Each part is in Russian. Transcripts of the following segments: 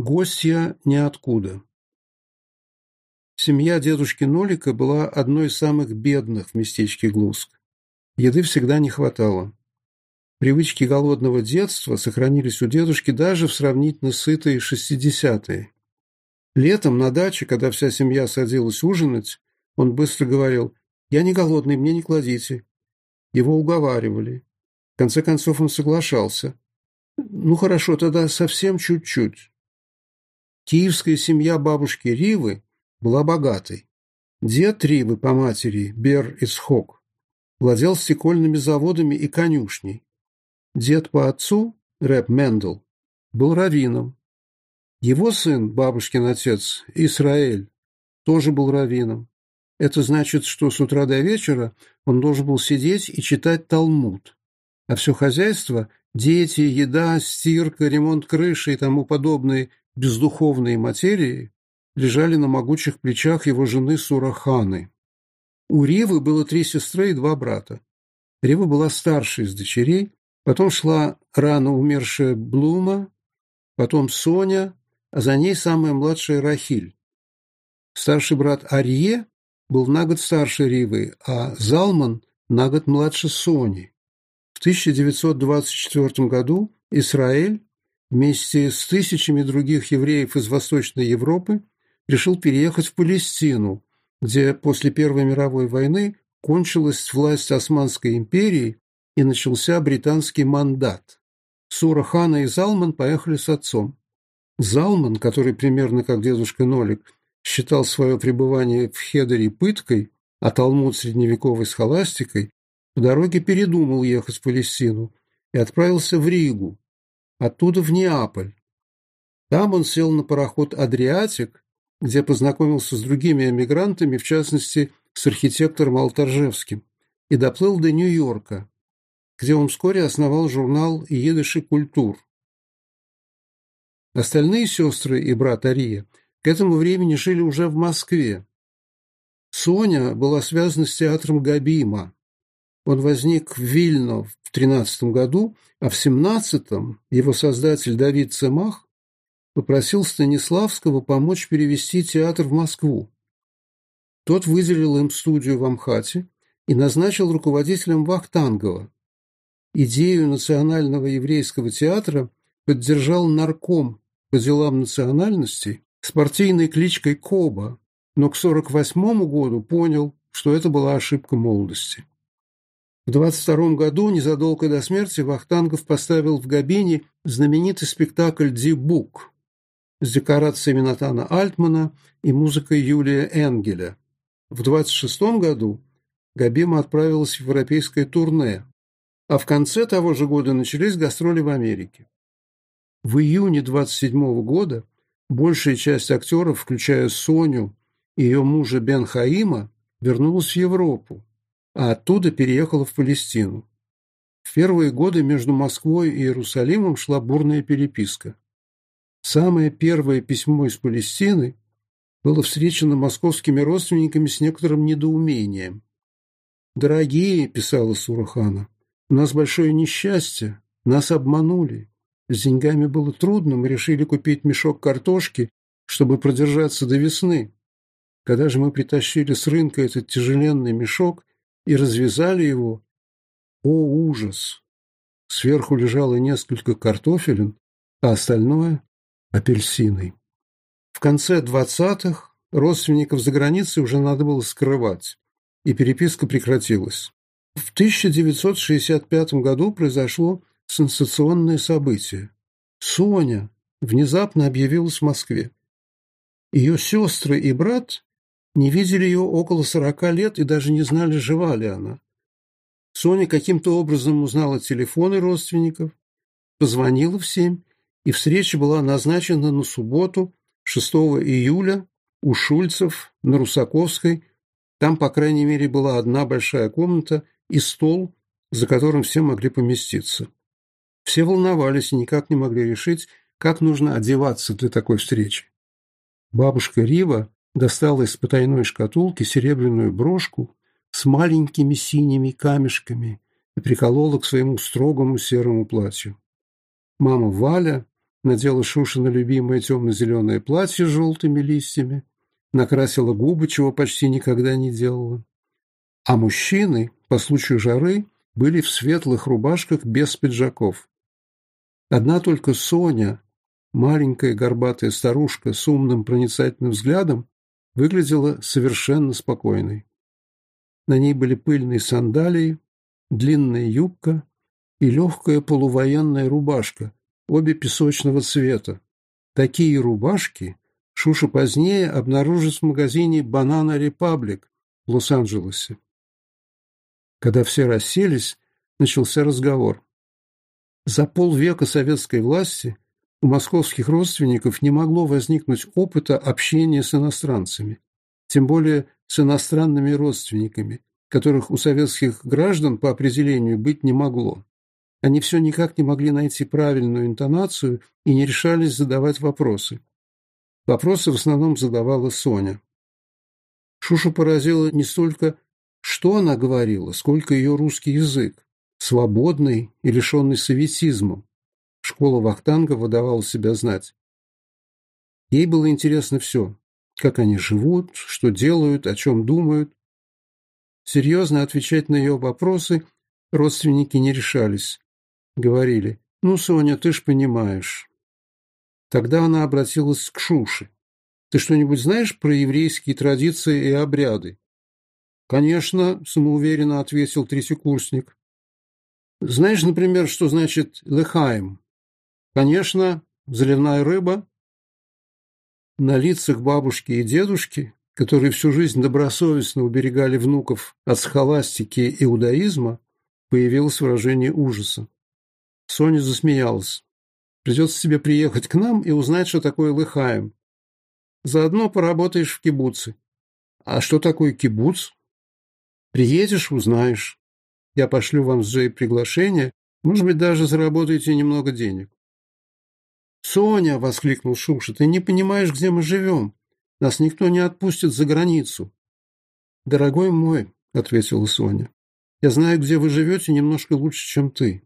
Гостья ниоткуда. Семья дедушки Нолика была одной из самых бедных в местечке Глуск. Еды всегда не хватало. Привычки голодного детства сохранились у дедушки даже в сравнительно сытые шестидесятые. Летом на даче, когда вся семья садилась ужинать, он быстро говорил «Я не голодный, мне не кладите». Его уговаривали. В конце концов он соглашался. «Ну хорошо, тогда совсем чуть-чуть». Киевская семья бабушки Ривы была богатой. Дед Ривы по матери, Бер Исхок, владел стекольными заводами и конюшней. Дед по отцу, Рэп Мендел, был раввином. Его сын, бабушкин отец, Исраэль, тоже был раввином. Это значит, что с утра до вечера он должен был сидеть и читать Талмуд. А все хозяйство – дети, еда, стирка, ремонт крыши и тому подобные бездуховные материи лежали на могучих плечах его жены Сураханы. У Ревы было три сестры и два брата. Рива была старшей из дочерей, потом шла рано умершая Блума, потом Соня, а за ней самая младшая Рахиль. Старший брат Арье был на год старше Ривы, а Залман на год младше Сони. В 1924 году Израиль вместе с тысячами других евреев из Восточной Европы решил переехать в Палестину, где после Первой мировой войны кончилась власть Османской империи и начался британский мандат. Сура Хана и Залман поехали с отцом. Залман, который примерно как дедушка Нолик считал свое пребывание в Хедере пыткой, а Талмуд средневековой схоластикой, по дороге передумал ехать в Палестину и отправился в Ригу, оттуда в Неаполь. Там он сел на пароход «Адриатик», где познакомился с другими эмигрантами, в частности, с архитектором Алтаржевским, и доплыл до Нью-Йорка, где он вскоре основал журнал «Едыш и культур». Остальные сестры и брат Ария к этому времени жили уже в Москве. Соня была связана с театром Габима, он возник в Вильно в 13 году, а в 17 его создатель Давид Цемах попросил Станиславского помочь перевести театр в Москву. Тот выделил им студию в Амхате и назначил руководителем Вахтангова. Идею Национального еврейского театра поддержал нарком по делам национальностей с партийной кличкой Коба, но к 1948 году понял, что это была ошибка молодости. В 22 году, незадолго до смерти, Вахтангов поставил в Габине знаменитый спектакль «Ди Бук» с декорациями Натана Альтмана и музыкой Юлия Энгеля. В 26 году Габима отправилась в европейское турне, а в конце того же года начались гастроли в Америке. В июне 27 года большая часть актеров, включая Соню и ее мужа Бен Хаима, вернулась в Европу, а оттуда переехала в Палестину. В первые годы между Москвой и Иерусалимом шла бурная переписка. Самое первое письмо из Палестины было встречено московскими родственниками с некоторым недоумением. «Дорогие», – писала Сурахана, – «у нас большое несчастье, нас обманули. С деньгами было трудно, мы решили купить мешок картошки, чтобы продержаться до весны. Когда же мы притащили с рынка этот тяжеленный мешок, и развязали его. О, ужас! Сверху лежало несколько картофелин, а остальное – апельсины. В конце двадцатых родственников за границей уже надо было скрывать, и переписка прекратилась. В 1965 году произошло сенсационное событие. Соня внезапно объявилась в Москве. Ее сестры и брат не видели ее около сорока лет и даже не знали, жива ли она. Соня каким-то образом узнала телефоны родственников, позвонила в семь, и встреча была назначена на субботу, 6 июля, у Шульцев, на Русаковской. Там, по крайней мере, была одна большая комната и стол, за которым все могли поместиться. Все волновались и никак не могли решить, как нужно одеваться для такой встречи. Бабушка Рива, достал из потайной шкатулки серебряную брошку с маленькими синими камешками и приколола к своему строгому серому платью. Мама Валя надела Шушина любимое темно-зеленое платье с желтыми листьями, накрасила губы, чего почти никогда не делала. А мужчины, по случаю жары, были в светлых рубашках без пиджаков. Одна только Соня, маленькая горбатая старушка с умным проницательным взглядом, выглядела совершенно спокойной. На ней были пыльные сандалии, длинная юбка и легкая полувоенная рубашка, обе песочного цвета. Такие рубашки Шуша позднее обнаружит в магазине «Банана Репаблик» в Лос-Анджелесе. Когда все расселись, начался разговор. За полвека советской власти у московских родственников не могло возникнуть опыта общения с иностранцами, тем более с иностранными родственниками, которых у советских граждан по определению быть не могло. Они все никак не могли найти правильную интонацию и не решались задавать вопросы. Вопросы в основном задавала Соня. Шушу поразило не столько, что она говорила, сколько ее русский язык, свободный и лишенный советизма. Школа Вахтанга выдавала себя знать. Ей было интересно все. Как они живут, что делают, о чем думают. Серьезно отвечать на ее вопросы родственники не решались. Говорили, ну, Соня, ты ж понимаешь. Тогда она обратилась к Шуше. Ты что-нибудь знаешь про еврейские традиции и обряды? Конечно, самоуверенно ответил третьекурсник. Знаешь, например, что значит «лехаем»? Конечно, заливная рыба. На лицах бабушки и дедушки, которые всю жизнь добросовестно уберегали внуков от схоластики и иудаизма, появилось выражение ужаса. Соня засмеялась. Придется тебе приехать к нам и узнать, что такое лыхаем. Заодно поработаешь в кибуце. А что такое кибуц? Приедешь, узнаешь. Я пошлю вам с Джей приглашение. Может быть, даже заработаете немного денег. «Соня!» — воскликнул Шукша. «Ты не понимаешь, где мы живем. Нас никто не отпустит за границу». «Дорогой мой», — ответила Соня, — «я знаю, где вы живете, немножко лучше, чем ты.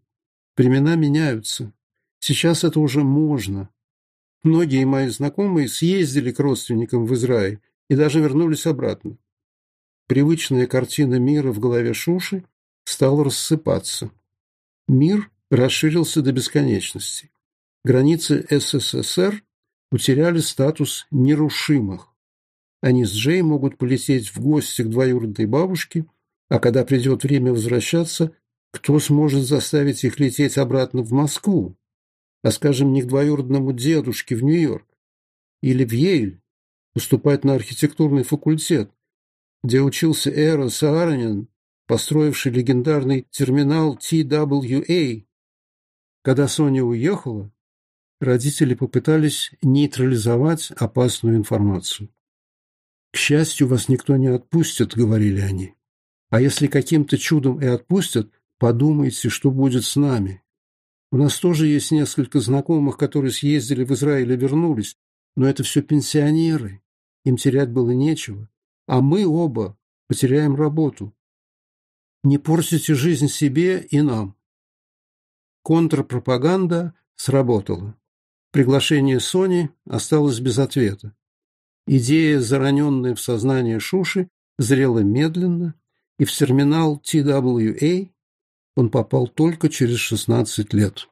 Времена меняются. Сейчас это уже можно. Многие мои знакомые съездили к родственникам в Израиль и даже вернулись обратно. Привычная картина мира в голове Шуши стала рассыпаться. Мир расширился до бесконечности границы СССР утеряли статус нерушимых. Они с Джей могут полететь в гости к двоюродной бабушке, а когда придет время возвращаться, кто сможет заставить их лететь обратно в Москву? А скажем, не к двоюродному дедушке в Нью-Йорк или в Ель поступать на архитектурный факультет, где учился Эра Сааранин, построивший легендарный терминал TWA. Когда Соня уехала, родители попытались нейтрализовать опасную информацию. «К счастью, вас никто не отпустит», — говорили они. «А если каким-то чудом и отпустят, подумайте, что будет с нами. У нас тоже есть несколько знакомых, которые съездили в Израиль и вернулись, но это все пенсионеры, им терять было нечего, а мы оба потеряем работу. Не портите жизнь себе и нам». Контрпропаганда сработала. Приглашение Сони осталось без ответа. Идея, зараненная в сознание Шуши, зрела медленно, и в терминал TWA он попал только через 16 лет.